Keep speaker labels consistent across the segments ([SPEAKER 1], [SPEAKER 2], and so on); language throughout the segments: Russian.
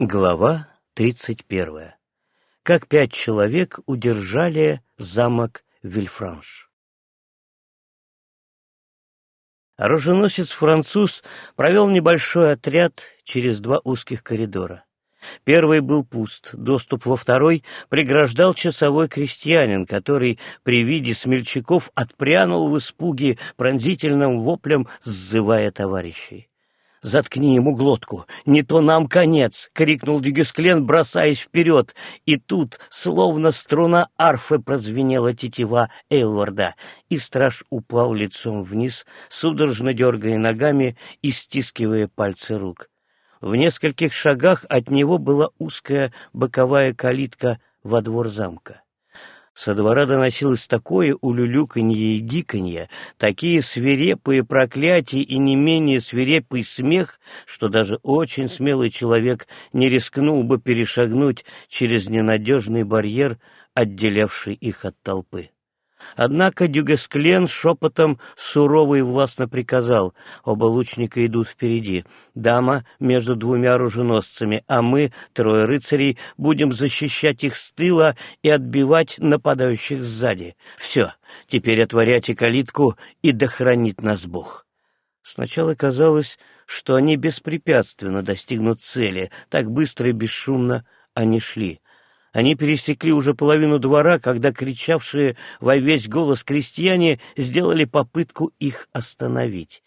[SPEAKER 1] Глава тридцать первая. Как пять человек удержали замок Вильфранш. Оруженосец-француз провел небольшой отряд через два узких коридора. Первый был пуст, доступ во второй преграждал часовой крестьянин, который при виде смельчаков отпрянул в испуге пронзительным воплем, сзывая товарищей. «Заткни ему глотку! Не то нам конец!» — крикнул Дюгесклен, бросаясь вперед. И тут, словно струна арфы, прозвенела тетива Эйлварда, и страж упал лицом вниз, судорожно дергая ногами и стискивая пальцы рук. В нескольких шагах от него была узкая боковая калитка во двор замка. Со двора доносилось такое улюлюканье и гиканье, такие свирепые проклятия и не менее свирепый смех, что даже очень смелый человек не рискнул бы перешагнуть через ненадежный барьер, отделявший их от толпы. Однако Дюгесклен шепотом сурово и властно приказал. Оба лучника идут впереди. Дама между двумя оруженосцами, а мы, трое рыцарей, будем защищать их с тыла и отбивать нападающих сзади. Все, теперь отворяйте калитку, и дохранит нас Бог. Сначала казалось, что они беспрепятственно достигнут цели, так быстро и бесшумно они шли. Они пересекли уже половину двора, когда кричавшие во весь голос крестьяне сделали попытку их остановить.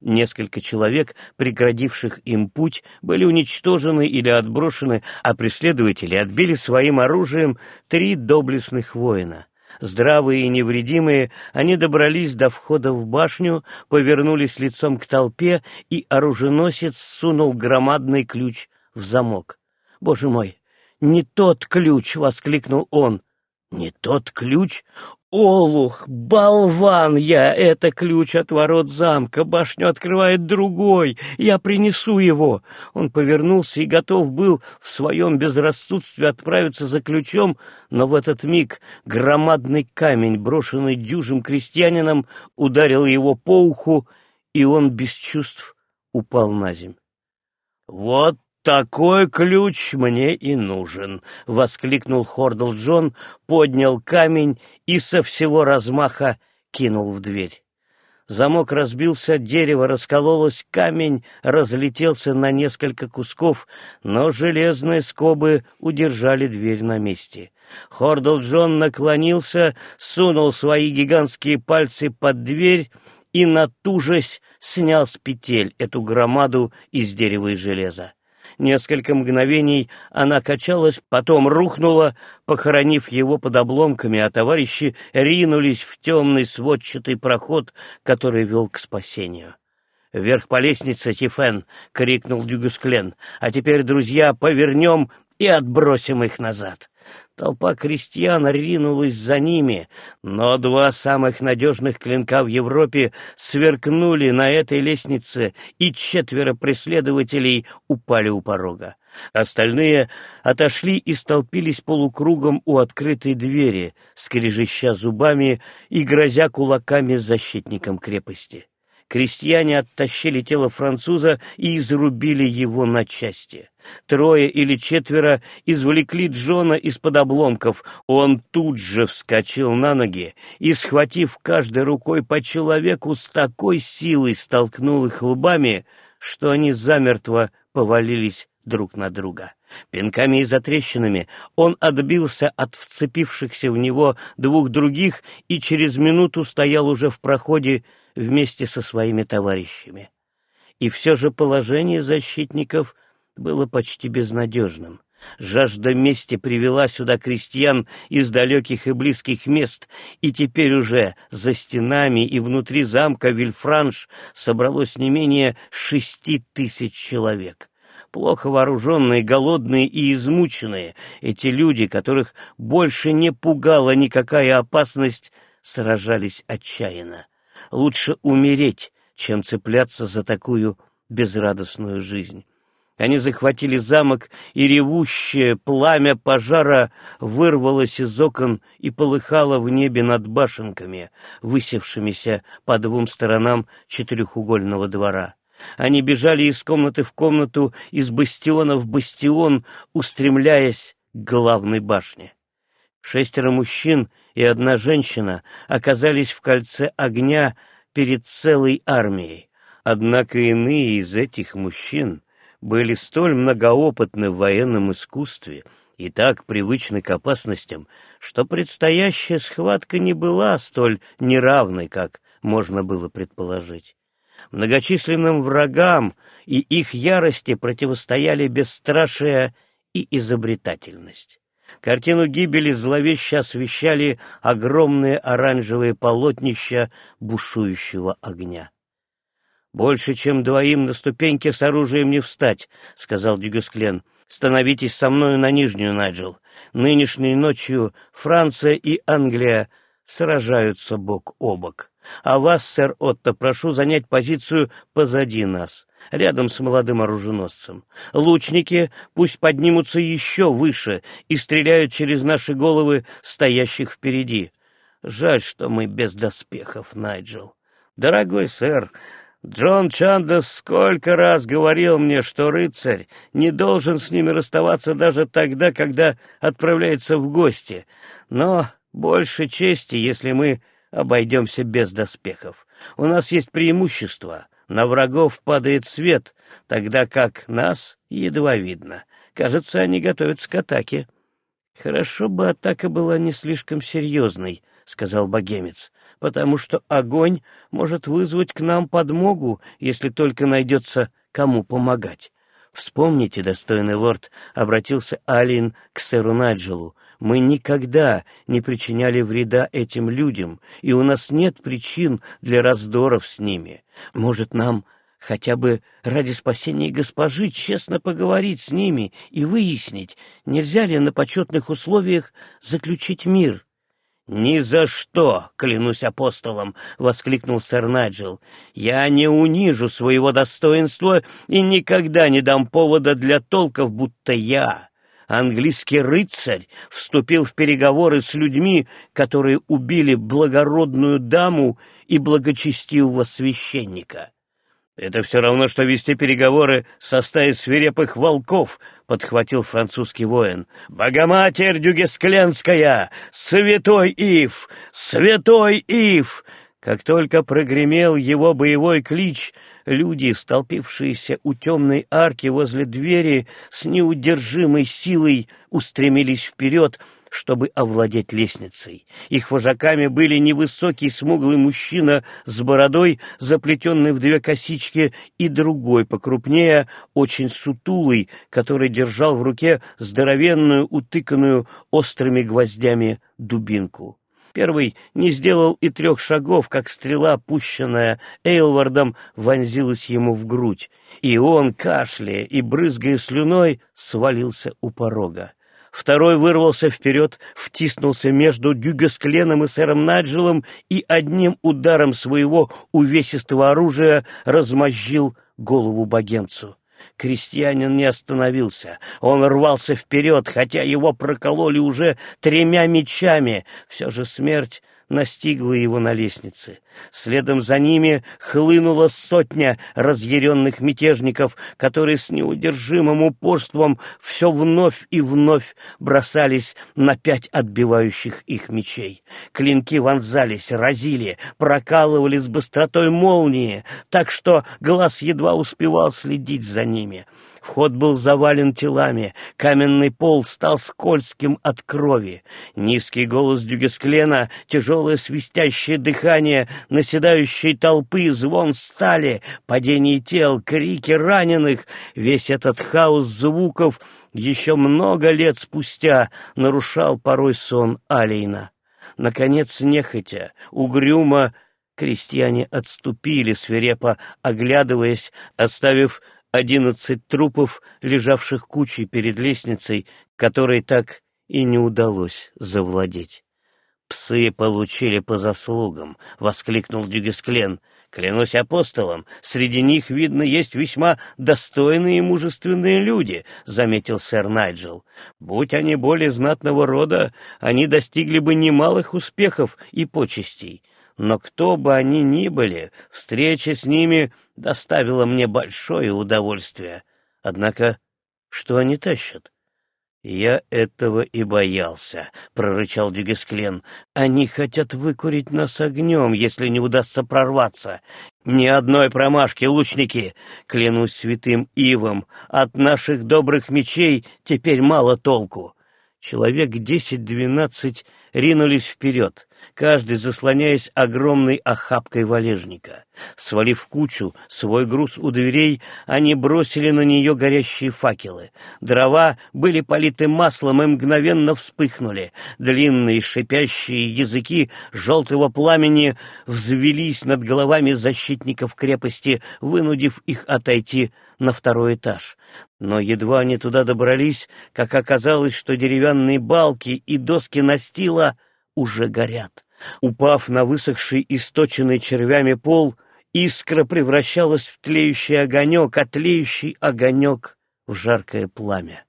[SPEAKER 1] Несколько человек, преградивших им путь, были уничтожены или отброшены, а преследователи отбили своим оружием три доблестных воина. Здравые и невредимые, они добрались до входа в башню, повернулись лицом к толпе, и оруженосец сунул громадный ключ в замок. «Боже мой! «Не тот ключ!» — воскликнул он. «Не тот ключ? Олух, болван я! Это ключ от ворот замка, башню открывает другой, я принесу его!» Он повернулся и готов был в своем безрассудстве отправиться за ключом, но в этот миг громадный камень, брошенный дюжим крестьянином, ударил его по уху, и он без чувств упал на земь. «Вот «Такой ключ мне и нужен!» — воскликнул Хордл Джон, поднял камень и со всего размаха кинул в дверь. Замок разбился, дерево раскололось, камень разлетелся на несколько кусков, но железные скобы удержали дверь на месте. Хордл Джон наклонился, сунул свои гигантские пальцы под дверь и, натужась, снял с петель эту громаду из дерева и железа. Несколько мгновений она качалась, потом рухнула, похоронив его под обломками, а товарищи ринулись в темный сводчатый проход, который вел к спасению. «Вверх по лестнице, Тифен!» — крикнул Дюгусклен. «А теперь, друзья, повернем и отбросим их назад!» Толпа крестьян ринулась за ними, но два самых надежных клинка в Европе сверкнули на этой лестнице, и четверо преследователей упали у порога. Остальные отошли и столпились полукругом у открытой двери, скрежеща зубами и грозя кулаками защитникам крепости. Крестьяне оттащили тело француза и изрубили его на части. Трое или четверо извлекли Джона из-под обломков. Он тут же вскочил на ноги и, схватив каждой рукой по человеку, с такой силой столкнул их лбами, что они замертво повалились друг на друга. Пинками и затрещинами он отбился от вцепившихся в него двух других и через минуту стоял уже в проходе вместе со своими товарищами. И все же положение защитников было почти безнадежным. Жажда мести привела сюда крестьян из далеких и близких мест, и теперь уже за стенами и внутри замка Вильфранш собралось не менее шести тысяч человек. Плохо вооруженные, голодные и измученные, эти люди, которых больше не пугала никакая опасность, сражались отчаянно. Лучше умереть, чем цепляться за такую безрадостную жизнь. Они захватили замок, и ревущее пламя пожара вырвалось из окон и полыхало в небе над башенками, высевшимися по двум сторонам четырехугольного двора. Они бежали из комнаты в комнату, из бастиона в бастион, устремляясь к главной башне. Шестеро мужчин и одна женщина оказались в кольце огня перед целой армией. Однако иные из этих мужчин были столь многоопытны в военном искусстве и так привычны к опасностям, что предстоящая схватка не была столь неравной, как можно было предположить. Многочисленным врагам и их ярости противостояли бесстрашие и изобретательность. Картину гибели зловеще освещали огромные оранжевые полотнища бушующего огня. «Больше, чем двоим на ступеньке с оружием не встать», — сказал Дюгесклен. «Становитесь со мною на нижнюю, Найджел. Нынешней ночью Франция и Англия сражаются бок о бок. А вас, сэр Отто, прошу занять позицию позади нас, рядом с молодым оруженосцем. Лучники пусть поднимутся еще выше и стреляют через наши головы стоящих впереди. Жаль, что мы без доспехов, Найджел. Дорогой сэр, Джон Чандес сколько раз говорил мне, что рыцарь не должен с ними расставаться даже тогда, когда отправляется в гости. Но больше чести, если мы обойдемся без доспехов. У нас есть преимущество. На врагов падает свет, тогда как нас едва видно. Кажется, они готовятся к атаке. Хорошо бы атака была не слишком серьезной, — сказал богемец потому что огонь может вызвать к нам подмогу, если только найдется кому помогать. Вспомните, достойный лорд, — обратился Алин к сэру Наджелу, — мы никогда не причиняли вреда этим людям, и у нас нет причин для раздоров с ними. Может, нам хотя бы ради спасения госпожи честно поговорить с ними и выяснить, нельзя ли на почетных условиях заключить мир?» «Ни за что, клянусь апостолом!» — воскликнул сэр Найджел. «Я не унижу своего достоинства и никогда не дам повода для толков, будто я, английский рыцарь, вступил в переговоры с людьми, которые убили благородную даму и благочестивого священника. Это все равно, что вести переговоры со стаей свирепых волков, — подхватил французский воин. Богоматерь Дюгескленская! Святой Ив! Святой Ив! Как только прогремел его боевой клич, люди, столпившиеся у темной арки возле двери, с неудержимой силой устремились вперед, чтобы овладеть лестницей. Их вожаками были невысокий смуглый мужчина с бородой, заплетенный в две косички, и другой, покрупнее, очень сутулый, который держал в руке здоровенную, утыканную острыми гвоздями дубинку. Первый не сделал и трех шагов, как стрела, пущенная Эйлвардом, вонзилась ему в грудь, и он, кашляя и брызгая слюной, свалился у порога. Второй вырвался вперед, втиснулся между Дюгескленом и сэром Наджелом и одним ударом своего увесистого оружия размозжил голову богемцу. Крестьянин не остановился. Он рвался вперед, хотя его прокололи уже тремя мечами. Все же смерть настигла его на лестнице. Следом за ними хлынула сотня разъяренных мятежников, которые с неудержимым упорством все вновь и вновь бросались на пять отбивающих их мечей. Клинки вонзались, разили, прокалывали с быстротой молнии, так что глаз едва успевал следить за ними — Вход был завален телами, каменный пол стал скользким от крови. Низкий голос Дюгесклена, тяжелое свистящее дыхание наседающей толпы, звон стали, падение тел, крики раненых, весь этот хаос звуков еще много лет спустя нарушал порой сон Алейна. Наконец, нехотя, угрюмо, крестьяне отступили, свирепо оглядываясь, оставив одиннадцать трупов, лежавших кучей перед лестницей, которой так и не удалось завладеть. «Псы получили по заслугам!» — воскликнул Дюгесклен. «Клянусь апостолом, среди них, видно, есть весьма достойные и мужественные люди», — заметил сэр Найджел. «Будь они более знатного рода, они достигли бы немалых успехов и почестей. но кто бы они ни были, встреча с ними доставила мне большое удовольствие. Однако, что они тащат? «Я этого и боялся», — прорычал Дюгесклен. «Они хотят выкурить нас огнем, если не удастся прорваться. Ни одной промашки, лучники! Клянусь святым Ивом, от наших добрых мечей теперь мало толку». Человек десять-двенадцать ринулись вперед каждый заслоняясь огромной охапкой валежника. Свалив кучу свой груз у дверей, они бросили на нее горящие факелы. Дрова были политы маслом и мгновенно вспыхнули. Длинные шипящие языки желтого пламени взвелись над головами защитников крепости, вынудив их отойти на второй этаж. Но едва они туда добрались, как оказалось, что деревянные балки и доски настила — уже горят. Упав на высохший, источенный червями пол, искра превращалась в тлеющий огонек, а тлеющий огонек в жаркое пламя.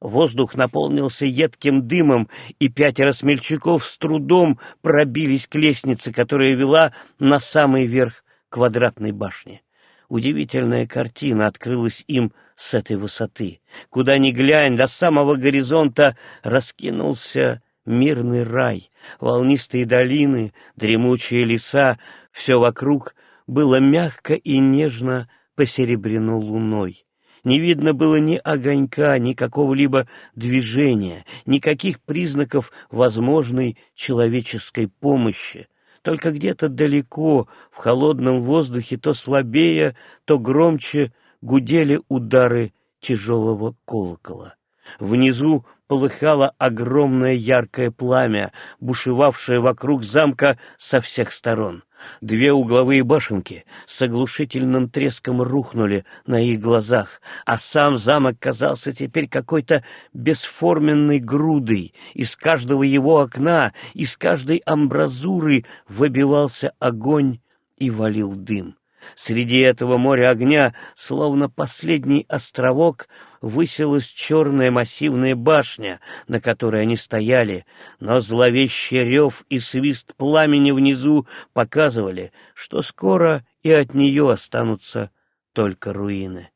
[SPEAKER 1] Воздух наполнился едким дымом, и пятеро смельчаков с трудом пробились к лестнице, которая вела на самый верх квадратной башни. Удивительная картина открылась им с этой высоты. Куда ни глянь, до самого горизонта раскинулся мирный рай, волнистые долины, дремучие леса, все вокруг было мягко и нежно посеребрено луной. Не видно было ни огонька, ни какого-либо движения, никаких признаков возможной человеческой помощи. Только где-то далеко, в холодном воздухе, то слабее, то громче гудели удары тяжелого колокола. Внизу полыхало огромное яркое пламя, бушевавшее вокруг замка со всех сторон. Две угловые башенки с оглушительным треском рухнули на их глазах, а сам замок казался теперь какой-то бесформенной грудой. Из каждого его окна, из каждой амбразуры выбивался огонь и валил дым. Среди этого моря огня, словно последний островок, высилась черная массивная башня, на которой они стояли, но зловещий рев и свист пламени внизу показывали, что скоро и от нее останутся только руины.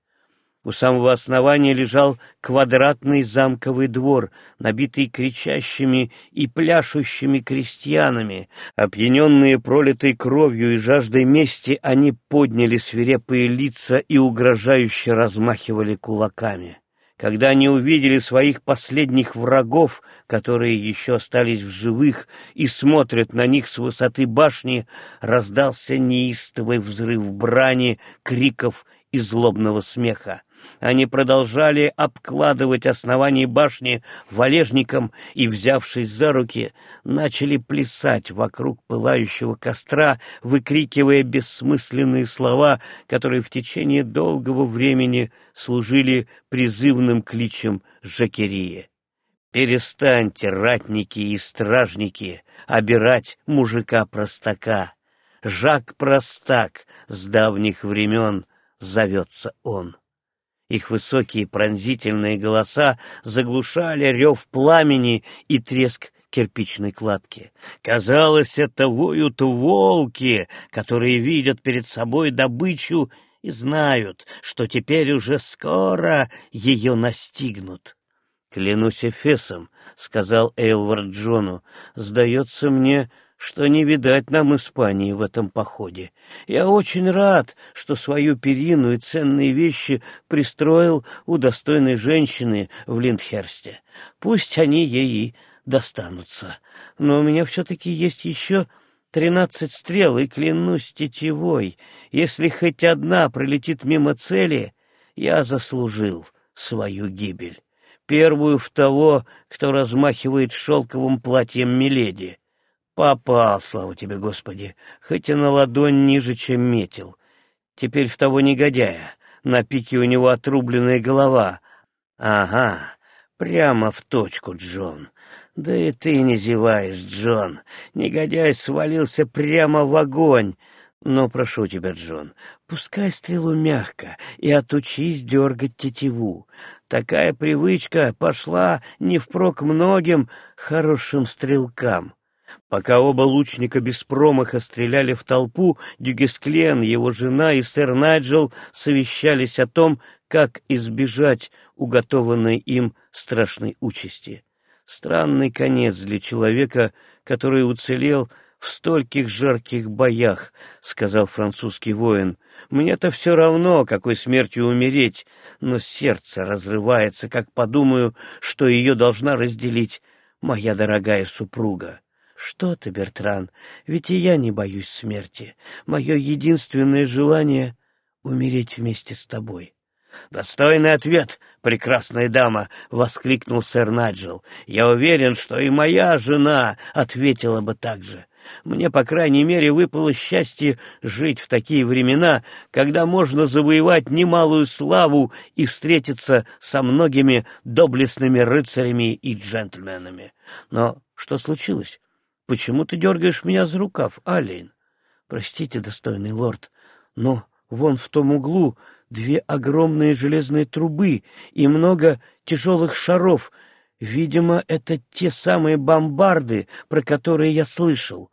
[SPEAKER 1] У самого основания лежал квадратный замковый двор, набитый кричащими и пляшущими крестьянами. Опьяненные пролитой кровью и жаждой мести, они подняли свирепые лица и угрожающе размахивали кулаками. Когда они увидели своих последних врагов, которые еще остались в живых и смотрят на них с высоты башни, раздался неистовый взрыв брани, криков и злобного смеха. Они продолжали обкладывать основание башни валежником и, взявшись за руки, начали плясать вокруг пылающего костра, выкрикивая бессмысленные слова, которые в течение долгого времени служили призывным кличем Жакерии. «Перестаньте, ратники и стражники, обирать мужика-простака!» Жак Простак с давних времен зовется он. Их высокие пронзительные голоса заглушали рев пламени и треск кирпичной кладки. Казалось, это воют волки, которые видят перед собой добычу и знают, что теперь уже скоро ее настигнут. «Клянусь Эфесом», — сказал Эйлвард Джону, — «сдается мне, что не видать нам Испании в этом походе. Я очень рад, что свою перину и ценные вещи пристроил у достойной женщины в Линдхерсте. Пусть они ей и достанутся. Но у меня все-таки есть еще тринадцать стрел, и клянусь тетивой, если хоть одна пролетит мимо цели, я заслужил свою гибель. Первую в того, кто размахивает шелковым платьем Миледи. Попал, слава тебе, Господи, хоть и на ладонь ниже, чем метил. Теперь в того негодяя. На пике у него отрубленная голова. Ага, прямо в точку, Джон. Да и ты не зеваешь, Джон. Негодяй свалился прямо в огонь. Но прошу тебя, Джон, пускай стрелу мягко и отучись дергать тетиву. Такая привычка пошла не впрок многим хорошим стрелкам. Пока оба лучника без промаха стреляли в толпу, Дюгесклен, его жена и сэр Найджел совещались о том, как избежать уготованной им страшной участи. Странный конец для человека, который уцелел в стольких жарких боях, — сказал французский воин. Мне-то все равно, какой смертью умереть, но сердце разрывается, как подумаю, что ее должна разделить моя дорогая супруга. Что ты, Бертран, ведь и я не боюсь смерти. Мое единственное желание — умереть вместе с тобой. «Достойный ответ, прекрасная дама!» — воскликнул сэр Наджел. «Я уверен, что и моя жена ответила бы так же. Мне, по крайней мере, выпало счастье жить в такие времена, когда можно завоевать немалую славу и встретиться со многими доблестными рыцарями и джентльменами. Но что случилось? Почему ты дергаешь меня за рукав, Алейн? Простите, достойный лорд, но вон в том углу две огромные железные трубы и много тяжелых шаров. Видимо, это те самые бомбарды, про которые я слышал.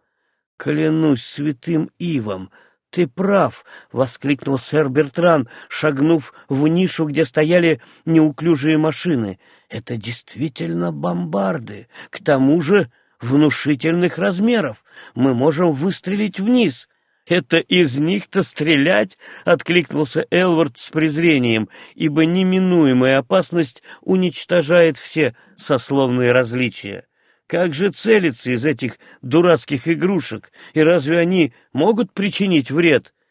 [SPEAKER 1] «Клянусь святым Ивом, ты прав!» — воскликнул сэр Бертран, шагнув в нишу, где стояли неуклюжие машины. «Это действительно бомбарды, к тому же внушительных размеров. Мы можем выстрелить вниз». «Это из них-то стрелять?» — откликнулся Элвард с презрением, ибо неминуемая опасность уничтожает все сословные различия. Как же целиться из этих дурацких игрушек, и разве они могут причинить вред? —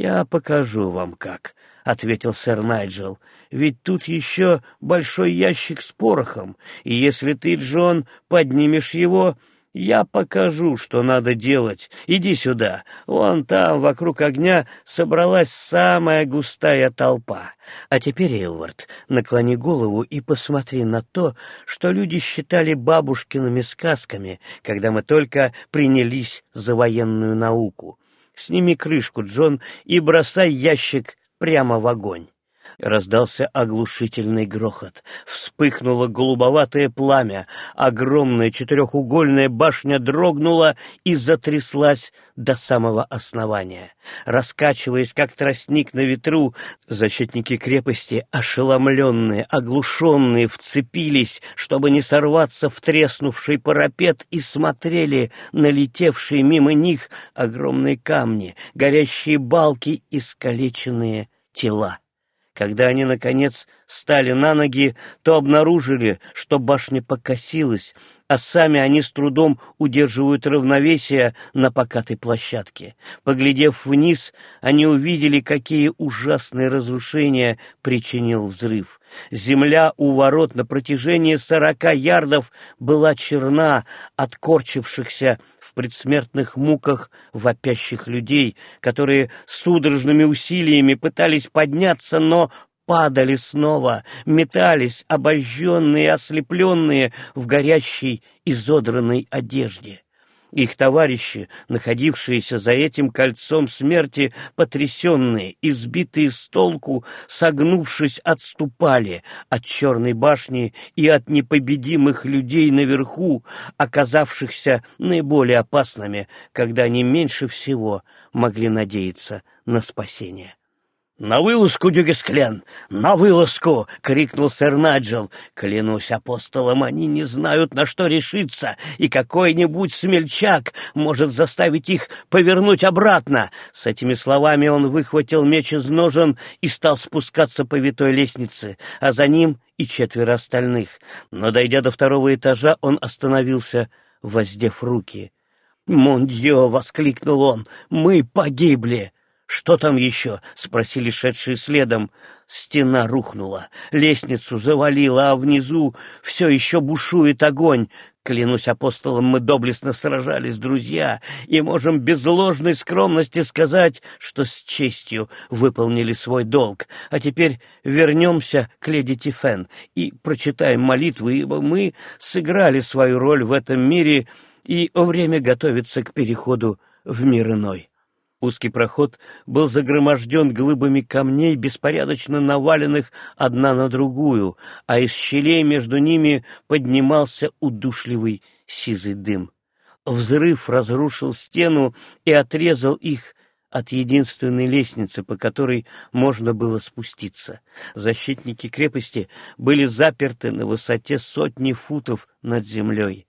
[SPEAKER 1] Я покажу вам как, — ответил сэр Найджел, — ведь тут еще большой ящик с порохом, и если ты, Джон, поднимешь его, я покажу, что надо делать. Иди сюда. Вон там, вокруг огня, собралась самая густая толпа. А теперь, Эйлвард, наклони голову и посмотри на то, что люди считали бабушкиными сказками, когда мы только принялись за военную науку. Сними крышку, Джон, и бросай ящик прямо в огонь. Раздался оглушительный грохот. Вспыхнуло голубоватое пламя. Огромная четырехугольная башня дрогнула и затряслась до самого основания. Раскачиваясь, как тростник на ветру, защитники крепости, ошеломленные, оглушенные, вцепились, чтобы не сорваться в треснувший парапет, и смотрели на летевшие мимо них огромные камни, горящие балки и искалеченные тела. Когда они, наконец, стали на ноги, то обнаружили, что башня покосилась, а сами они с трудом удерживают равновесие на покатой площадке. Поглядев вниз, они увидели, какие ужасные разрушения причинил взрыв. Земля у ворот на протяжении сорока ярдов была черна от корчившихся в предсмертных муках вопящих людей, которые судорожными усилиями пытались подняться, но падали снова, метались, обожженные, ослепленные в горящей изодранной одежде. Их товарищи, находившиеся за этим кольцом смерти, потрясенные, избитые с толку, согнувшись, отступали от черной башни и от непобедимых людей наверху, оказавшихся наиболее опасными, когда они меньше всего могли надеяться на спасение. «На вылазку, Дюгесклен! На вылазку!» — крикнул сэр Наджел. «Клянусь апостолом, они не знают, на что решиться, и какой-нибудь смельчак может заставить их повернуть обратно!» С этими словами он выхватил меч из ножен и стал спускаться по витой лестнице, а за ним и четверо остальных. Но, дойдя до второго этажа, он остановился, воздев руки. «Мондье!» — воскликнул он. «Мы погибли!» «Что там еще?» — спросили шедшие следом. Стена рухнула, лестницу завалила, а внизу все еще бушует огонь. Клянусь апостолом, мы доблестно сражались, друзья, и можем без ложной скромности сказать, что с честью выполнили свой долг. А теперь вернемся к леди Тифен и прочитаем молитвы, ибо мы сыграли свою роль в этом мире, и время готовится к переходу в мир иной. Узкий проход был загроможден глыбами камней, беспорядочно наваленных одна на другую, а из щелей между ними поднимался удушливый сизый дым. взрыв разрушил стену и отрезал их от единственной лестницы, по которой можно было спуститься. Защитники крепости были заперты на высоте сотни футов над землей.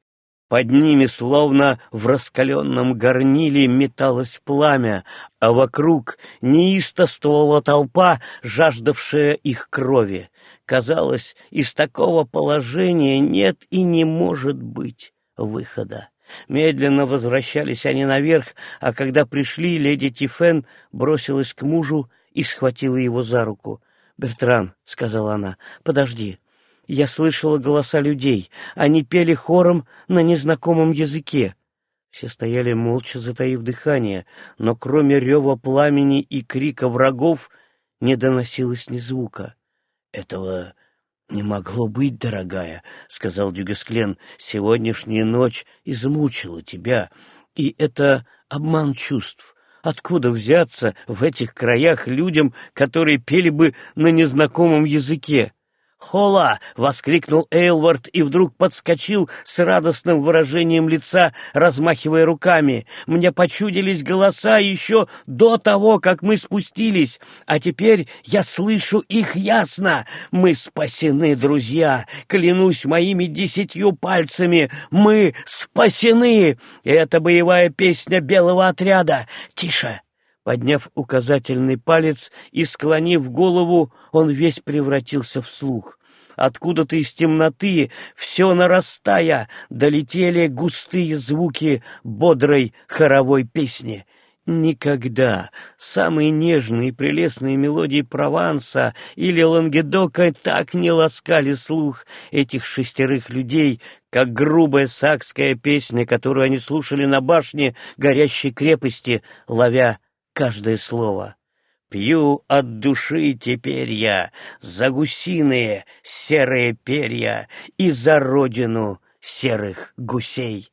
[SPEAKER 1] Под ними, словно в раскаленном горниле, металось пламя, а вокруг неистовствовала толпа, жаждавшая их крови. Казалось, из такого положения нет и не может быть выхода. Медленно возвращались они наверх, а когда пришли, леди Тифен бросилась к мужу и схватила его за руку. «Бертран», — сказала она, — «подожди». Я слышала голоса людей. Они пели хором на незнакомом языке. Все стояли молча, затаив дыхание, но кроме рева пламени и крика врагов не доносилось ни звука. Этого «Не могло быть, дорогая», — сказал Дюгесклен, — «сегодняшняя ночь измучила тебя, и это обман чувств. Откуда взяться в этих краях людям, которые пели бы на незнакомом языке?» «Хола!» — воскликнул Эйлвард и вдруг подскочил с радостным выражением лица, размахивая руками. «Мне почудились голоса еще до того, как мы спустились, а теперь я слышу их ясно. Мы спасены, друзья! Клянусь моими десятью пальцами, мы спасены! Это боевая песня белого отряда! Тише!» Подняв указательный палец и склонив голову, он весь превратился в слух. Откуда-то из темноты, все нарастая, долетели густые звуки бодрой хоровой песни. Никогда самые нежные и прелестные мелодии Прованса или Лангедока так не ласкали слух этих шестерых людей, как грубая сакская песня, которую они слушали на башне горящей крепости, ловя каждое слово. Пью от души теперь я за гусиные серые перья и за родину серых гусей.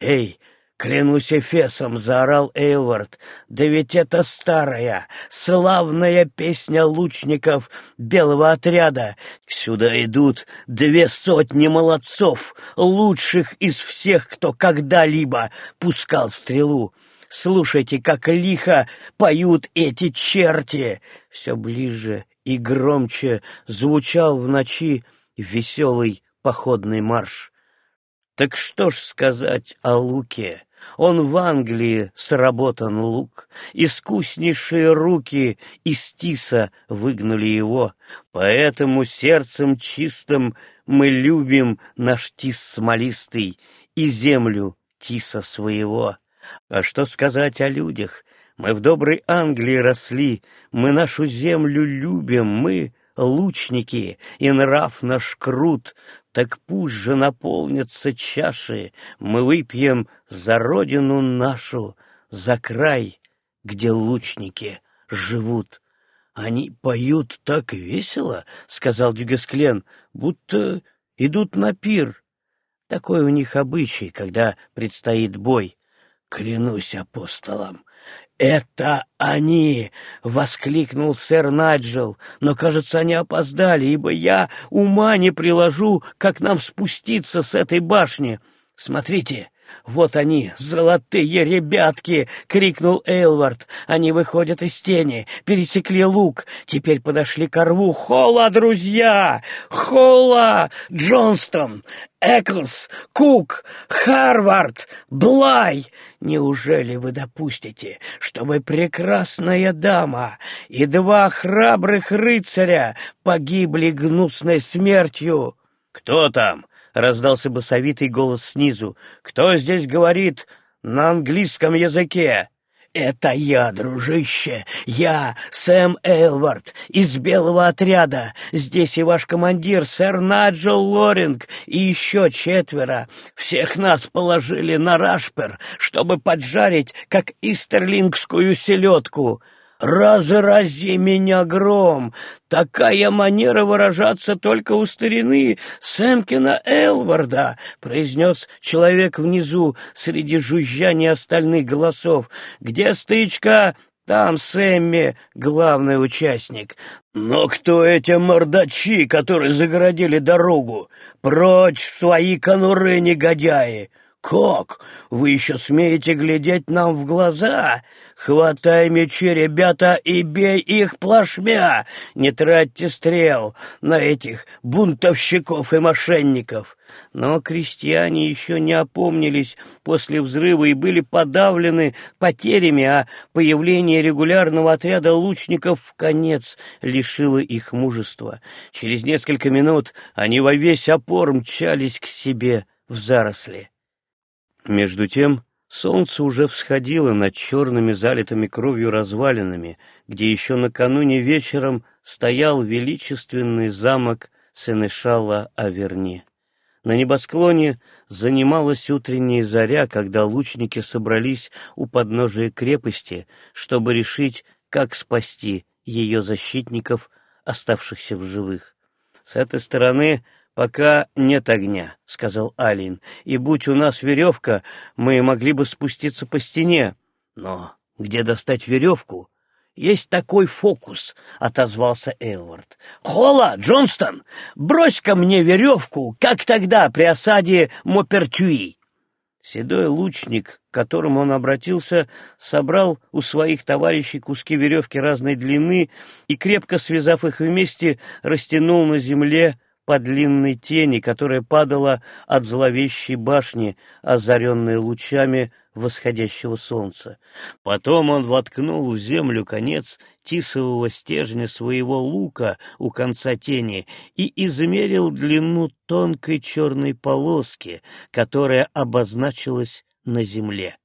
[SPEAKER 1] Эй, клянусь Эфесом, заорал Эйлвард, да ведь это старая, славная песня лучников белого отряда. Сюда идут две сотни молодцов, лучших из всех, кто когда-либо пускал стрелу. Слушайте, как лихо поют эти черти!» Все ближе и громче звучал в ночи веселый походный марш. Так что ж сказать о луке? Он в Англии сработан лук, искуснейшие руки из тиса выгнули его, поэтому сердцем чистым мы любим наш тис смолистый и землю тиса своего. А что сказать о людях? Мы в доброй Англии росли, мы нашу землю любим, мы лучники, и нрав наш крут, так пусть же наполнятся чаши, мы выпьем за родину нашу, за край, где лучники живут. Они поют так весело, — сказал Дюгесклен, — будто идут на пир. Такой у них обычай, когда предстоит бой. Клянусь апостолом, это они! — воскликнул сэр Наджел. Но, кажется, они опоздали, ибо я ума не приложу, как нам спуститься с этой башни. Смотрите, «Вот они, золотые ребятки!» — крикнул Эйлвард. «Они выходят из тени, пересекли луг, теперь подошли к рву. Холла, друзья! Холла! Джонстон! Эклс! Кук! Харвард! Блай! Неужели вы допустите, чтобы прекрасная дама и два храбрых рыцаря погибли гнусной смертью?» «Кто там?» Раздался басовитый голос снизу. «Кто здесь говорит на английском языке?» «Это я, дружище, я, Сэм Эйлвард, из белого отряда. Здесь и ваш командир, сэр Наджел Лоринг, и еще четверо. Всех нас положили на рашпер, чтобы поджарить, как истерлингскую селедку». «Разрази меня гром! Такая манера выражаться только у старины Сэмкина Элварда!» — произнес человек внизу среди жужжания остальных голосов. «Где стычка?» Там Сэмми главный участник. Но кто эти мордачи, которые загородили дорогу? Прочь свои конуры, негодяи! «Как? Вы еще смеете глядеть нам в глаза? Хватай мечи, ребята, и бей их плашмя! Не тратьте стрел на этих бунтовщиков и мошенников!» Но крестьяне еще не опомнились после взрыва и были подавлены потерями, а появление регулярного отряда лучников в конец лишило их мужества. Через несколько минут они во весь опор мчались к себе в заросли. Между тем солнце уже всходило над черными залитыми кровью развалинами, где еще накануне вечером стоял величественный замок Сенешала Аверни. На небосклоне занималась утренняя заря, когда лучники собрались у подножия крепости, чтобы решить, как спасти ее защитников, оставшихся в живых. С этой стороны «Пока нет огня», — сказал Алин, — «и будь у нас веревка, мы могли бы спуститься по стене». «Но где достать веревку?» «Есть такой фокус», — отозвался Эйлвард. «Хола, Джонстон, брось ко мне веревку, как тогда при осаде Мопертюи». Седой лучник, к которому он обратился, собрал у своих товарищей куски веревки разной длины и, крепко связав их вместе, растянул на земле по длинной тени, которая падала от зловещей башни, озаренной лучами восходящего солнца. Потом он воткнул в землю конец тисового стержня своего лука у конца тени и измерил длину тонкой черной полоски, которая обозначилась на земле.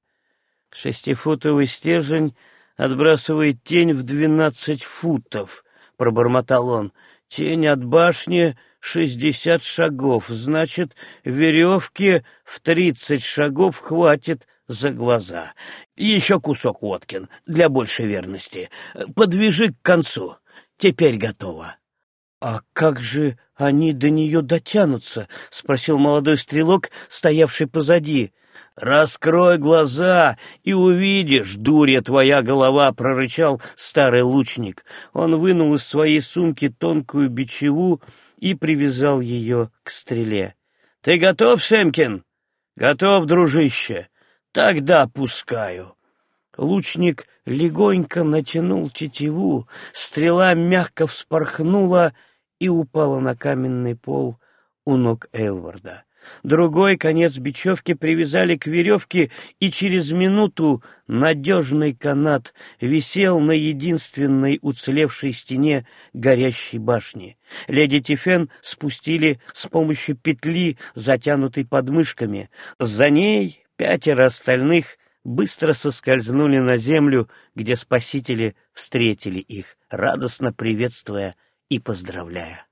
[SPEAKER 1] Шестифутовый стержень отбрасывает тень в двенадцать футов, — пробормотал он. Тень от башни шестьдесят шагов, значит, веревки в тридцать шагов хватит за глаза. Еще кусок, Уоткин, для большей верности. Подвяжи к концу. Теперь готово. — А как же они до нее дотянутся? — спросил молодой стрелок, стоявший позади. «Раскрой глаза и увидишь, дурья твоя голова!» — прорычал старый лучник. Он вынул из своей сумки тонкую бичеву и привязал ее к стреле. — Ты готов, Семкин? — Готов, дружище. Тогда пускаю. Лучник легонько натянул тетиву, стрела мягко вспорхнула и упала на каменный пол у ног Эйлварда. Другой конец бечевки привязали к веревке, и через минуту надежный канат висел на единственной уцелевшей стене горящей башни. Леди Тифен спустили с помощью петли, затянутой подмышками. За ней пятеро остальных быстро соскользнули на землю, где спасители встретили их, радостно приветствуя и поздравляя.